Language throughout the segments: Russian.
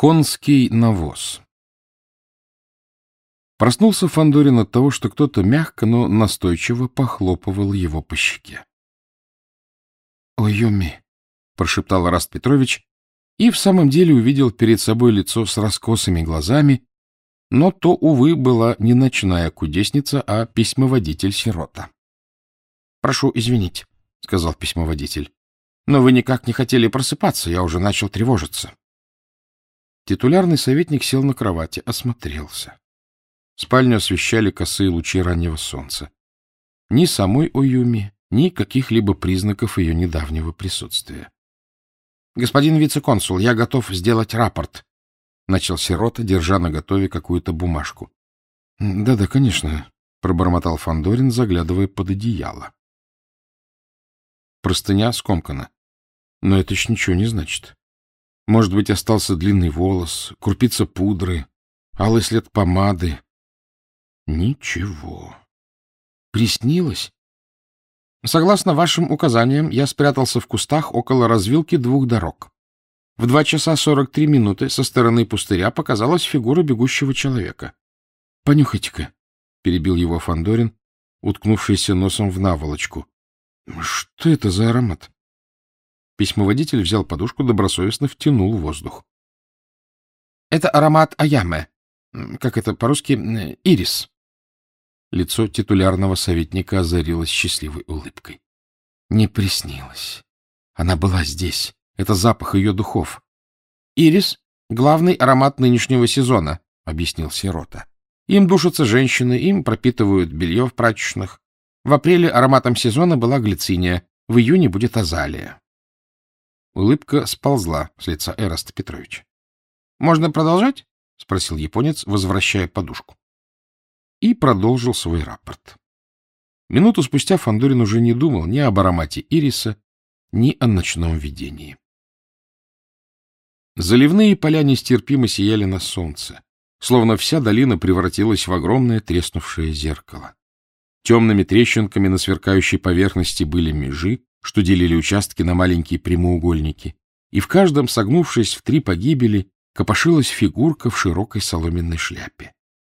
Конский навоз Проснулся Фандорин от того, что кто-то мягко, но настойчиво похлопывал его по щеке. — Ой, Юми! — прошептал Раст Петрович и в самом деле увидел перед собой лицо с раскосыми глазами, но то, увы, была не ночная кудесница, а письмоводитель-сирота. — Прошу извинить, — сказал письмоводитель, — но вы никак не хотели просыпаться, я уже начал тревожиться. Титулярный советник сел на кровати, осмотрелся. Спальню освещали косые лучи раннего солнца. Ни самой Оюми, ни каких-либо признаков ее недавнего присутствия. — Господин вице-консул, я готов сделать рапорт, — начал Сирота, держа на готове какую-то бумажку. «Да — Да-да, конечно, — пробормотал Фандорин, заглядывая под одеяло. Простыня скомкана. Но это еще ничего не значит. Может быть, остался длинный волос, крупица пудры, алый след помады. Ничего. Приснилось? Согласно вашим указаниям, я спрятался в кустах около развилки двух дорог. В два часа сорок три минуты со стороны пустыря показалась фигура бегущего человека. — Понюхайте-ка, — перебил его Фандорин, уткнувшийся носом в наволочку. — Что это за аромат? Письмоводитель взял подушку, добросовестно втянул воздух. — Это аромат аяме. Как это по-русски? Ирис. Лицо титулярного советника озарилось счастливой улыбкой. Не приснилось. Она была здесь. Это запах ее духов. — Ирис — главный аромат нынешнего сезона, — объяснил Сирота. Им душатся женщины, им пропитывают белье в прачечных. В апреле ароматом сезона была глициния, в июне будет азалия. Улыбка сползла с лица Эраста Петровича. — Можно продолжать? — спросил японец, возвращая подушку. И продолжил свой рапорт. Минуту спустя Фандорин уже не думал ни об аромате ириса, ни о ночном видении. Заливные поля нестерпимо сияли на солнце, словно вся долина превратилась в огромное треснувшее зеркало. Темными трещинками на сверкающей поверхности были межи, что делили участки на маленькие прямоугольники, и в каждом, согнувшись в три погибели, копошилась фигурка в широкой соломенной шляпе.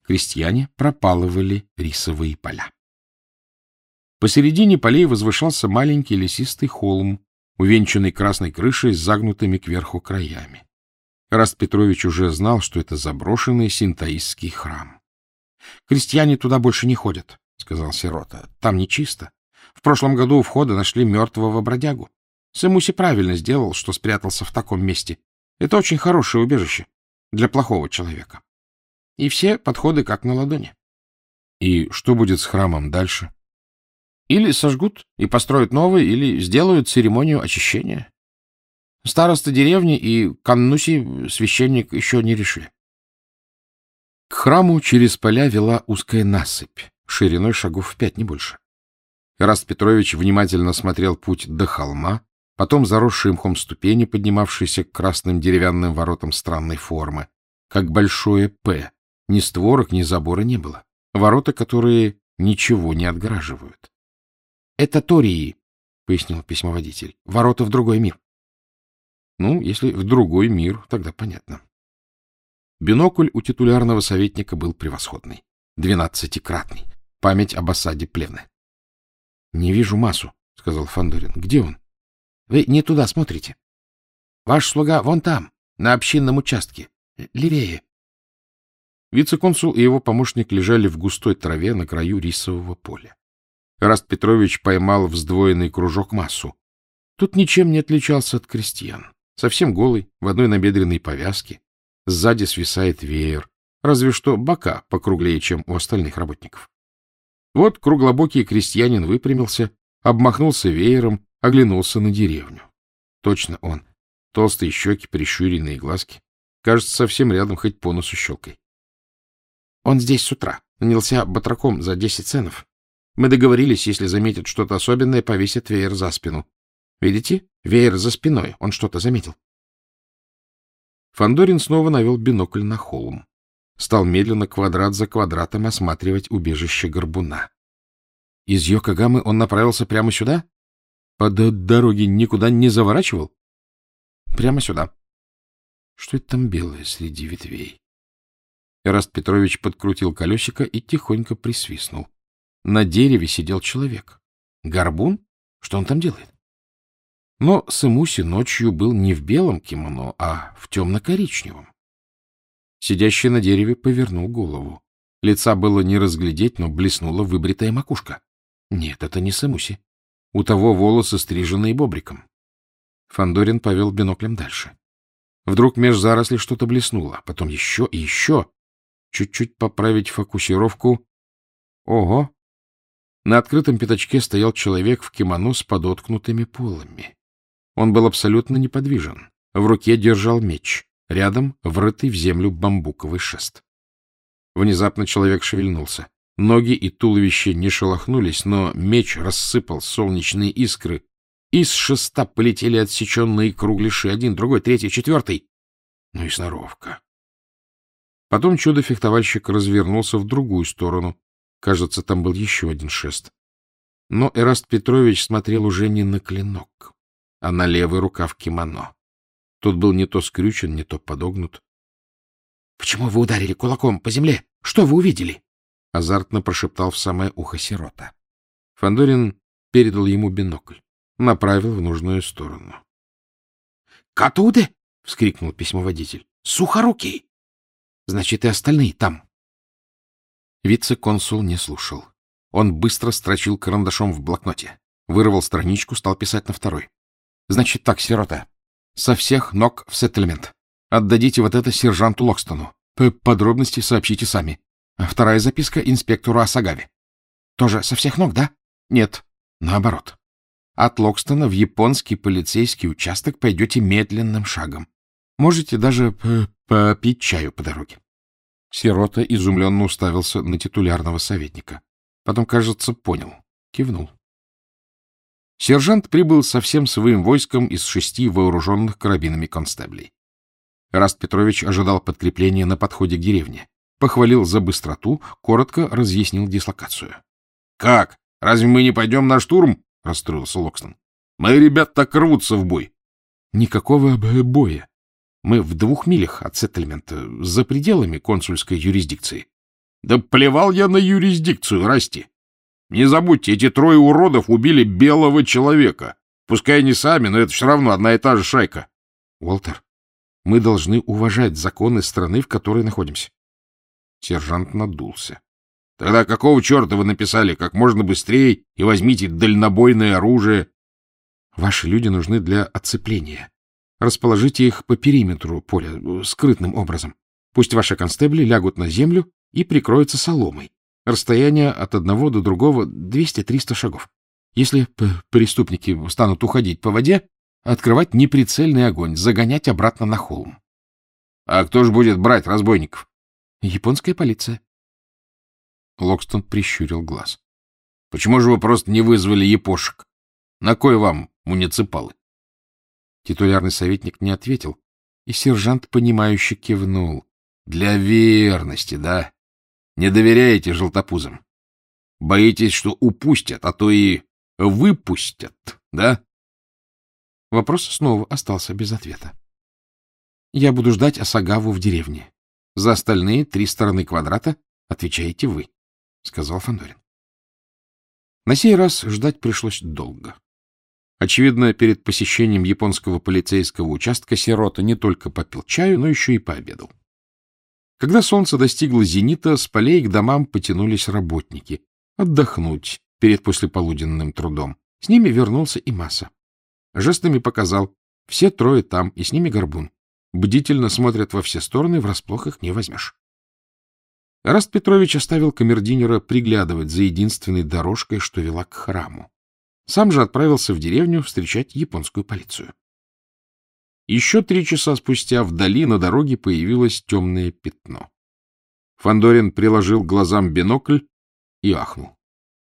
Крестьяне пропалывали рисовые поля. Посередине полей возвышался маленький лесистый холм, увенчанный красной крышей с загнутыми кверху краями. Раст Петрович уже знал, что это заброшенный синтаистский храм. — Крестьяне туда больше не ходят, — сказал Сирота. — Там нечисто. В прошлом году у входа нашли мертвого бродягу. Сэмуси правильно сделал, что спрятался в таком месте. Это очень хорошее убежище для плохого человека. И все подходы как на ладони. И что будет с храмом дальше? Или сожгут и построят новый, или сделают церемонию очищения. Староста деревни и Каннуси священник еще не решили. К храму через поля вела узкая насыпь, шириной шагов в пять, не больше. Раст Петрович внимательно смотрел путь до холма, потом заросшие мхом ступени, поднимавшиеся к красным деревянным воротам странной формы, как большое «П». Ни створок, ни забора не было. Ворота, которые ничего не отгораживают. — Это Тории, — пояснил письмоводитель. — Ворота в другой мир. Ну, если в другой мир, тогда понятно. Бинокль у титулярного советника был превосходный. Двенадцатикратный. Память об осаде Плены. — Не вижу массу, — сказал Фандорин. Где он? — Вы не туда смотрите. Ваш слуга вон там, на общинном участке. Левее. Вице-консул и его помощник лежали в густой траве на краю рисового поля. Раст Петрович поймал в сдвоенный кружок массу. Тут ничем не отличался от крестьян. Совсем голый, в одной набедренной повязке. Сзади свисает веер, разве что бока покруглее, чем у остальных работников. Вот круглобокий крестьянин выпрямился, обмахнулся веером, оглянулся на деревню. Точно он. Толстые щеки, прищуренные глазки. Кажется, совсем рядом, хоть по носу щелкой. Он здесь с утра. Нанялся батраком за десять ценов. Мы договорились, если заметит что-то особенное, повесит веер за спину. Видите? Веер за спиной. Он что-то заметил. Фандорин снова навел бинокль на холм стал медленно квадрат за квадратом осматривать убежище горбуна. Из Йокогамы он направился прямо сюда? По дороге никуда не заворачивал? Прямо сюда. Что это там белое среди ветвей? Эраст Петрович подкрутил колесико и тихонько присвистнул. На дереве сидел человек. Горбун? Что он там делает? Но Сымуси ночью был не в белом кимоно, а в темно-коричневом. Сидящий на дереве повернул голову. Лица было не разглядеть, но блеснула выбритая макушка. Нет, это не Сымуси. У того волосы стриженные бобриком. Фандорин повел биноклем дальше. Вдруг меж зарослей что-то блеснуло, потом еще и еще. Чуть-чуть поправить фокусировку. Ого! На открытом пятачке стоял человек в кимоно с подоткнутыми полами. Он был абсолютно неподвижен. В руке держал меч. Рядом врытый в землю бамбуковый шест. Внезапно человек шевельнулся. Ноги и туловище не шелохнулись, но меч рассыпал солнечные искры. Из шеста полетели отсеченные кругляши. Один, другой, третий, четвертый. Ну и сноровка. Потом чудо-фехтовальщик развернулся в другую сторону. Кажется, там был еще один шест. Но Эраст Петрович смотрел уже не на клинок, а на левый рукав кимоно. Тот был не то скрючен, не то подогнут. — Почему вы ударили кулаком по земле? Что вы увидели? — азартно прошептал в самое ухо сирота. Фандорин передал ему бинокль, направил в нужную сторону. — Катуде! — вскрикнул письмоводитель. — Сухорукий! Значит, и остальные там. Вице-консул не слушал. Он быстро строчил карандашом в блокноте. Вырвал страничку, стал писать на второй. — Значит так, сирота. Со всех ног в сеттельмент. Отдадите вот это сержанту Локстону. П Подробности сообщите сами. Вторая записка инспектору Асагаве. Тоже со всех ног, да? Нет, наоборот. От Локстона в японский полицейский участок пойдете медленным шагом. Можете даже попить чаю по дороге. Сирота изумленно уставился на титулярного советника. Потом, кажется, понял. Кивнул. Сержант прибыл со всем своим войском из шести вооруженных карабинами констеблей. Раст Петрович ожидал подкрепления на подходе к деревне. Похвалил за быстроту, коротко разъяснил дислокацию. — Как? Разве мы не пойдем на штурм? — расстроился Локстон. — Мои ребята так рвутся в бой. — Никакого боя. Мы в двух милях от сеттельмента, за пределами консульской юрисдикции. Да плевал я на юрисдикцию, Расти. Не забудьте, эти трое уродов убили белого человека. Пускай не сами, но это все равно одна и та же шайка. Уолтер, мы должны уважать законы страны, в которой находимся. Сержант надулся. Тогда какого черта вы написали как можно быстрее и возьмите дальнобойное оружие? Ваши люди нужны для оцепления. Расположите их по периметру поля, э, скрытным образом. Пусть ваши констебли лягут на землю и прикроются соломой. Расстояние от одного до другого 200-300 шагов. Если преступники станут уходить по воде, открывать неприцельный огонь, загонять обратно на холм. А кто же будет брать разбойников? Японская полиция. Локстон прищурил глаз. Почему же вы просто не вызвали япошек? На кой вам муниципалы? Титулярный советник не ответил, и сержант, понимающе кивнул. Для верности, да? Не доверяете желтопузам? Боитесь, что упустят, а то и выпустят, да? Вопрос снова остался без ответа. Я буду ждать Асагаву в деревне. За остальные три стороны квадрата отвечаете вы, — сказал Фандорин. На сей раз ждать пришлось долго. Очевидно, перед посещением японского полицейского участка Сирота не только попил чаю, но еще и пообедал. Когда солнце достигло зенита, с полей к домам потянулись работники. Отдохнуть перед послеполуденным трудом. С ними вернулся и Маса. Жестами показал. Все трое там, и с ними горбун. Бдительно смотрят во все стороны, врасплох их не возьмешь. Раст Петрович оставил камердинера приглядывать за единственной дорожкой, что вела к храму. Сам же отправился в деревню встречать японскую полицию. Еще три часа спустя вдали на дороге появилось темное пятно. Фандорин приложил глазам бинокль и ахнул.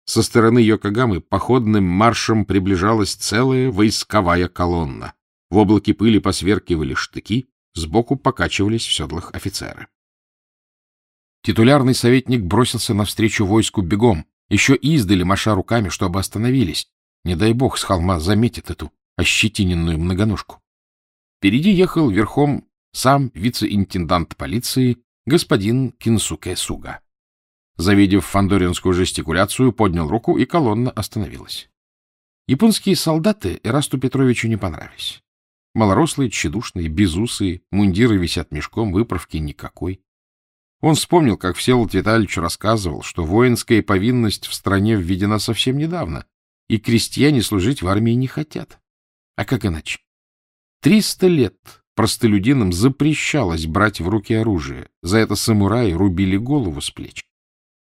Со стороны Йокогамы походным маршем приближалась целая войсковая колонна. В облаке пыли посверкивали штыки, сбоку покачивались в седлах офицеры. Титулярный советник бросился навстречу войску бегом, еще издали маша руками, чтобы остановились. Не дай бог с холма заметит эту ощетиненную многоножку. Впереди ехал верхом сам вице-интендант полиции господин Кинсуке Суга. Завидев фандоринскую жестикуляцию, поднял руку, и колонна остановилась. Японские солдаты Эрасту Петровичу не понравились. Малорослые, тщедушные, безусые, мундиры висят мешком, выправки никакой. Он вспомнил, как Всеволод Витальевич рассказывал, что воинская повинность в стране введена совсем недавно, и крестьяне служить в армии не хотят. А как иначе? Триста лет простолюдинам запрещалось брать в руки оружие. За это самураи рубили голову с плеч.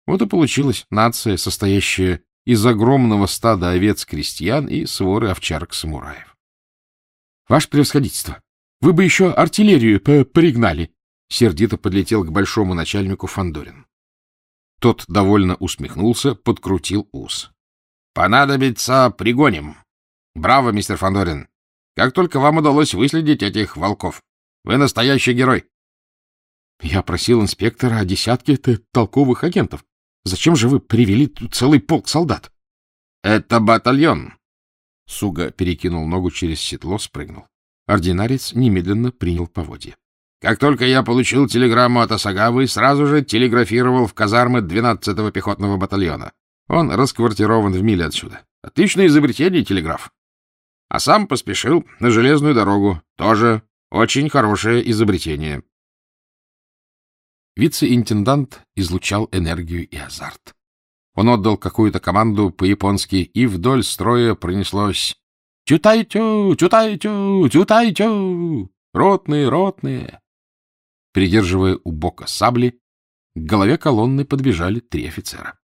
Вот и получилась нация, состоящая из огромного стада овец-крестьян и своры овчарок-самураев. — Ваше превосходительство, вы бы еще артиллерию пригнали! — сердито подлетел к большому начальнику Фандорин. Тот довольно усмехнулся, подкрутил ус. — Понадобится, пригоним. Браво, мистер Фандорин. Как только вам удалось выследить этих волков. Вы настоящий герой. Я просил инспектора о десятке толковых агентов. Зачем же вы привели тут целый полк солдат? Это батальон. Суга перекинул ногу через седло, спрыгнул. Ординарец немедленно принял поводья. Как только я получил телеграмму от Осагавы, сразу же телеграфировал в казармы 12-го пехотного батальона. Он расквартирован в миле отсюда. Отличное изобретение, телеграф а сам поспешил на железную дорогу. Тоже очень хорошее изобретение. Вице-интендант излучал энергию и азарт. Он отдал какую-то команду по-японски, и вдоль строя пронеслось «Тютай-тю! Тютай-тю! Тютай-тю! Ротные, ротные!» Придерживая у бока сабли, к голове колонны подбежали три офицера.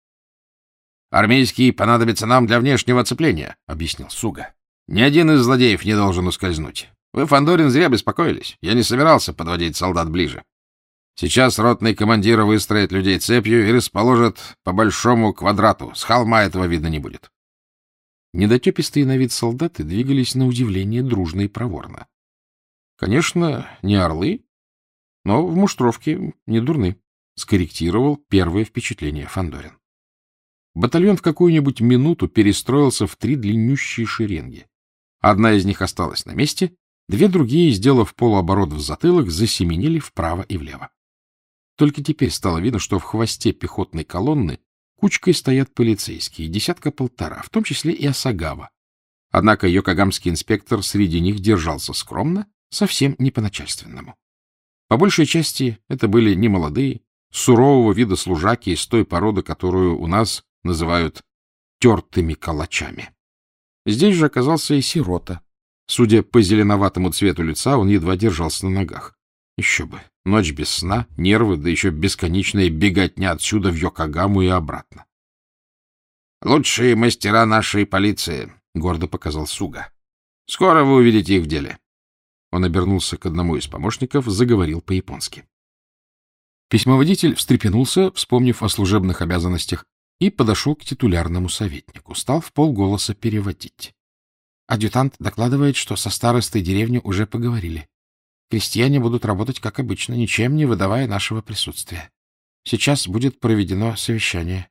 «Армейский понадобится нам для внешнего оцепления», — объяснил Суга. Ни один из злодеев не должен ускользнуть. Вы, Фандорин, зря беспокоились. Я не собирался подводить солдат ближе. Сейчас ротный командир выстроит людей цепью и расположит по большому квадрату. С холма этого видно не будет. Недотепистые на вид солдаты двигались на удивление дружно и проворно. Конечно, не орлы, но в муштровке не дурны, скорректировал первое впечатление Фандорин. Батальон в какую-нибудь минуту перестроился в три длиннющие шеренги. Одна из них осталась на месте, две другие, сделав полуоборот в затылок, засеменили вправо и влево. Только теперь стало видно, что в хвосте пехотной колонны кучкой стоят полицейские, десятка-полтора, в том числе и Осагава. Однако йокогамский инспектор среди них держался скромно, совсем не по-начальственному. По большей части это были немолодые, сурового вида служаки из той породы, которую у нас называют тертыми калачами. Здесь же оказался и сирота. Судя по зеленоватому цвету лица, он едва держался на ногах. Еще бы. Ночь без сна, нервы, да еще бесконечная беготня отсюда в Йокогаму и обратно. — Лучшие мастера нашей полиции, — гордо показал Суга. — Скоро вы увидите их в деле. Он обернулся к одному из помощников, заговорил по-японски. Письмоводитель встрепенулся, вспомнив о служебных обязанностях, и подошел к титулярному советнику. Стал в полголоса переводить. Адъютант докладывает, что со старостой деревни уже поговорили. Крестьяне будут работать, как обычно, ничем не выдавая нашего присутствия. Сейчас будет проведено совещание.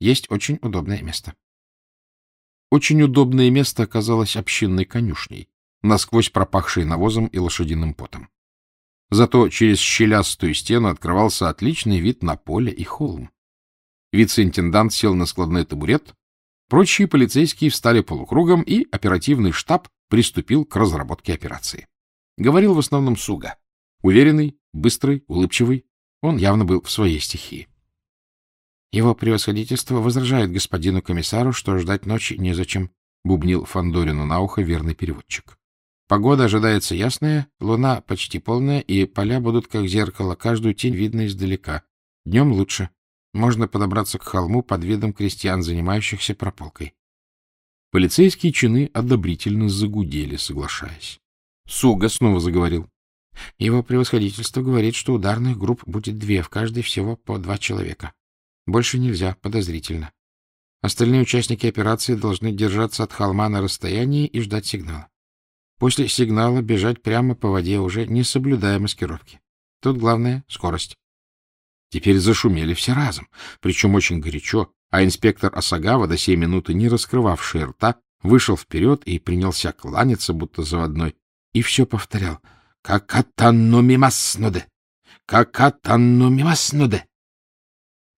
Есть очень удобное место. Очень удобное место оказалось общинной конюшней, насквозь пропахшей навозом и лошадиным потом. Зато через щелястую стену открывался отличный вид на поле и холм. Вице-интендант сел на складной табурет, прочие полицейские встали полукругом, и оперативный штаб приступил к разработке операции. Говорил в основном Суга. Уверенный, быстрый, улыбчивый. Он явно был в своей стихии. Его превосходительство возражает господину комиссару, что ждать ночи незачем, — бубнил Фандорину на ухо верный переводчик. Погода ожидается ясная, луна почти полная, и поля будут как зеркало, каждую тень видно издалека. Днем лучше. Можно подобраться к холму под видом крестьян, занимающихся прополкой. Полицейские чины одобрительно загудели, соглашаясь. Суга снова заговорил. Его превосходительство говорит, что ударных групп будет две, в каждой всего по два человека. Больше нельзя, подозрительно. Остальные участники операции должны держаться от холма на расстоянии и ждать сигнала. После сигнала бежать прямо по воде, уже не соблюдая маскировки. Тут главное — скорость. Теперь зашумели все разом, причем очень горячо, а инспектор Осагава, до сей минуты не раскрывавший рта, вышел вперед и принялся кланяться, будто заводной, и все повторял. Какатанну мимаснуде! Какатанну мимаснуде!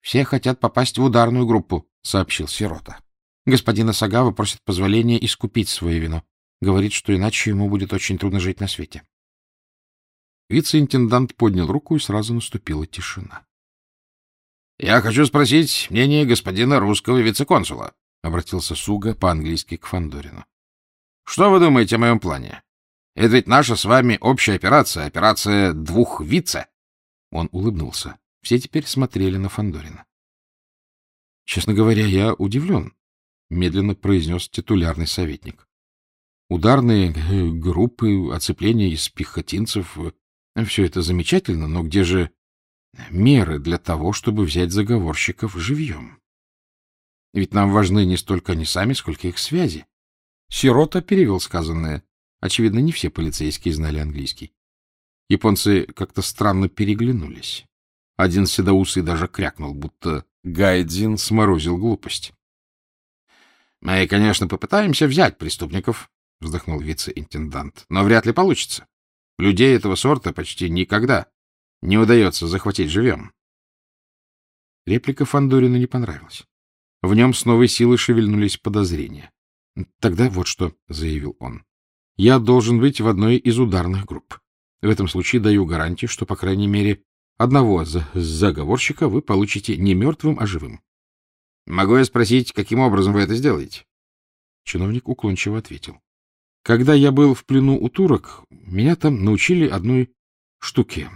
Все хотят попасть в ударную группу, — сообщил Сирота. Господин Асагава просит позволения искупить свое вино. Говорит, что иначе ему будет очень трудно жить на свете. Вице-интендант поднял руку, и сразу наступила тишина. — Я хочу спросить мнение господина русского вице-консула, — обратился Суга по-английски к Фандорину. Что вы думаете о моем плане? Это ведь наша с вами общая операция, операция двух вице. Он улыбнулся. Все теперь смотрели на Фандорина. Честно говоря, я удивлен, медленно произнес титулярный советник. Ударные э, группы, оцепление из пехотинцев — все это замечательно, но где же меры для того, чтобы взять заговорщиков живьем? Ведь нам важны не столько они сами, сколько их связи. Сирота перевел сказанное. Очевидно, не все полицейские знали английский. Японцы как-то странно переглянулись. Один седоусый даже крякнул, будто Гайдзин сморозил глупость. — Мы, конечно, попытаемся взять преступников, — вздохнул вице-интендант, — но вряд ли получится. Людей этого сорта почти никогда не удается захватить живем. Реплика Фандорина не понравилась. В нем с новой силой шевельнулись подозрения. — Тогда вот что, — заявил он. — Я должен быть в одной из ударных групп. В этом случае даю гарантию, что, по крайней мере, одного заговорщика вы получите не мертвым, а живым. — Могу я спросить, каким образом вы это сделаете? Чиновник уклончиво ответил. — Когда я был в плену у турок, меня там научили одной штуке.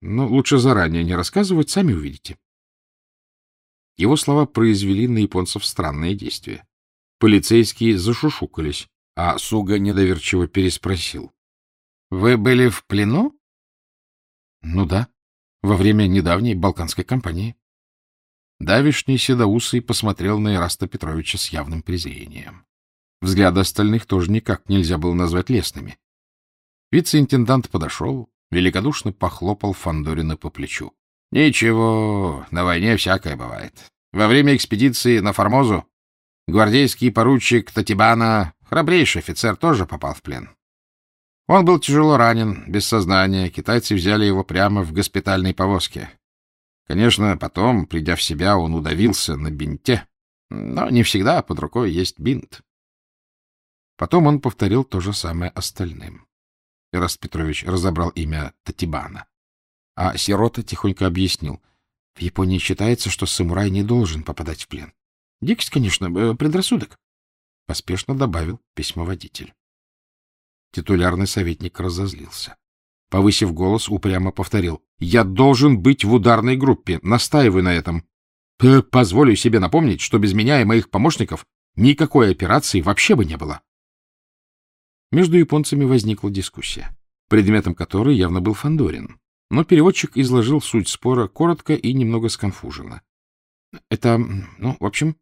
Но лучше заранее не рассказывать, сами увидите. Его слова произвели на японцев странное действие. Полицейские зашушукались, а Суга недоверчиво переспросил. — Вы были в плену? — Ну да, во время недавней балканской кампании. Давишний седоусый посмотрел на Ираста Петровича с явным презрением. Взгляды остальных тоже никак нельзя было назвать лестными. Вице-интендант подошел, великодушно похлопал Фандорина по плечу. — Ничего, на войне всякое бывает. Во время экспедиции на Формозу Гвардейский поручик Татибана, храбрейший офицер, тоже попал в плен. Он был тяжело ранен, без сознания. Китайцы взяли его прямо в госпитальной повозке. Конечно, потом, придя в себя, он удавился на бинте, но не всегда под рукой есть бинт. Потом он повторил то же самое остальным. Ираст Петрович разобрал имя Татибана. А Сирота тихонько объяснил. В Японии считается, что самурай не должен попадать в плен. Дикость, конечно, э, предрассудок, — поспешно добавил письмоводитель. Титулярный советник разозлился. Повысив голос, упрямо повторил. — Я должен быть в ударной группе. Настаиваю на этом. Позволю себе напомнить, что без меня и моих помощников никакой операции вообще бы не было. Между японцами возникла дискуссия, предметом которой явно был Фандорин. Но переводчик изложил суть спора коротко и немного сконфуженно. — Это, ну, в общем,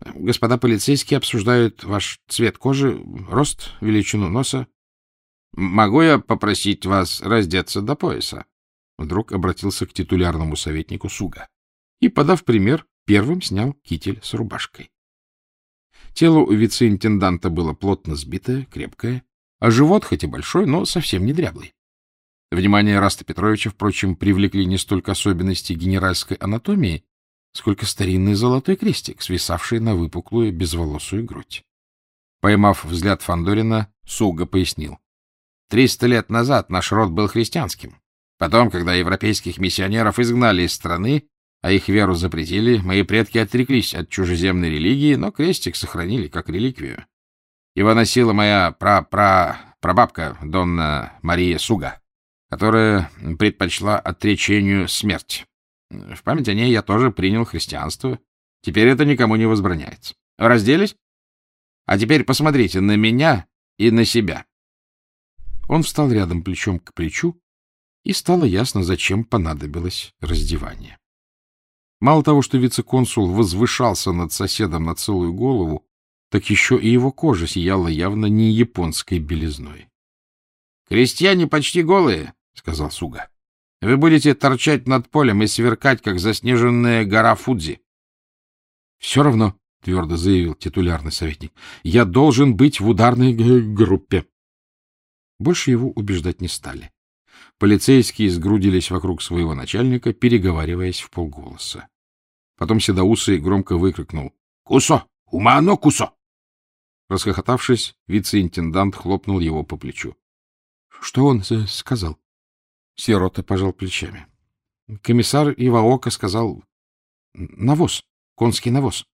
Господа полицейские обсуждают ваш цвет кожи, рост, величину носа. Могу я попросить вас раздеться до пояса? Вдруг обратился к титулярному советнику Суга и, подав пример, первым снял китель с рубашкой. Тело у вице-интенданта было плотно сбитое, крепкое, а живот хоть и большой, но совсем не дряблый. Внимание Раста Петровича, впрочем, привлекли не столько особенности генеральской анатомии, сколько старинный золотой крестик, свисавший на выпуклую безволосую грудь. Поймав взгляд Фандорина, Суга пояснил. Триста лет назад наш род был христианским. Потом, когда европейских миссионеров изгнали из страны, а их веру запретили, мои предки отреклись от чужеземной религии, но крестик сохранили как реликвию. Его носила моя пра-пра-прабабка, Донна Мария Суга, которая предпочла отречению смерть. В память о ней я тоже принял христианство. Теперь это никому не возбраняется. Разделись? А теперь посмотрите на меня и на себя. Он встал рядом плечом к плечу, и стало ясно, зачем понадобилось раздевание. Мало того, что вице-консул возвышался над соседом на целую голову, так еще и его кожа сияла явно не японской белизной. — Крестьяне почти голые, — сказал Суга. Вы будете торчать над полем и сверкать, как заснеженная гора Фудзи. — Все равно, — твердо заявил титулярный советник, — я должен быть в ударной группе. Больше его убеждать не стали. Полицейские сгрудились вокруг своего начальника, переговариваясь в полголоса. Потом Седоусый громко выкрикнул «Кусо! Умано кусо!» Расхохотавшись, вице-интендант хлопнул его по плечу. — Что он сказал? Сирота пожал плечами. Комиссар Иваока сказал «навоз, конский навоз».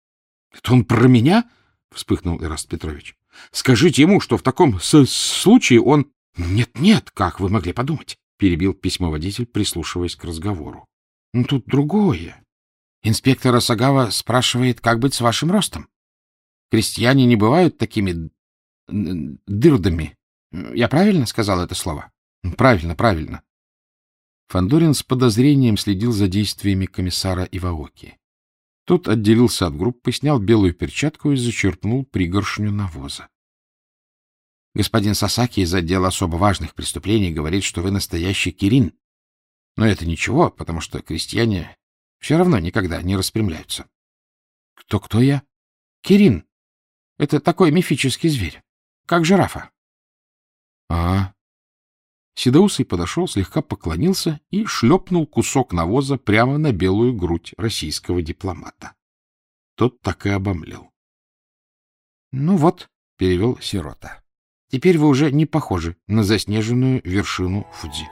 — Это он про меня? — вспыхнул Ираст Петрович. — Скажите ему, что в таком случае он... Нет, — Нет-нет, как вы могли подумать? — перебил письмоводитель, прислушиваясь к разговору. — Тут другое. Инспектор Осагава спрашивает, как быть с вашим ростом. Крестьяне не бывают такими дырдами. Я правильно сказал это слово? Правильно, правильно. Фандорин с подозрением следил за действиями комиссара Иваоки. Тот отделился от группы, снял белую перчатку и зачерпнул пригоршню навоза. — Господин Сасаки из отдела особо важных преступлений говорит, что вы настоящий Кирин. Но это ничего, потому что крестьяне все равно никогда не распрямляются. Кто, — Кто-кто я? — Кирин. Это такой мифический зверь, как жирафа. — А, Седоусый подошел, слегка поклонился и шлепнул кусок навоза прямо на белую грудь российского дипломата. Тот так и обомлел. — Ну вот, — перевел сирота, — теперь вы уже не похожи на заснеженную вершину Фудзи.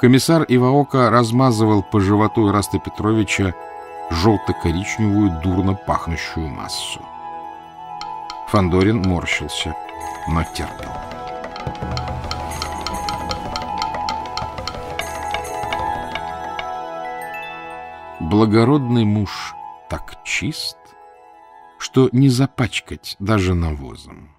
Комиссар Иваока размазывал по животу Ираста Петровича желто-коричневую, дурно пахнущую массу. Фандорин морщился, но терпел. Благородный муж так чист, что не запачкать даже навозом.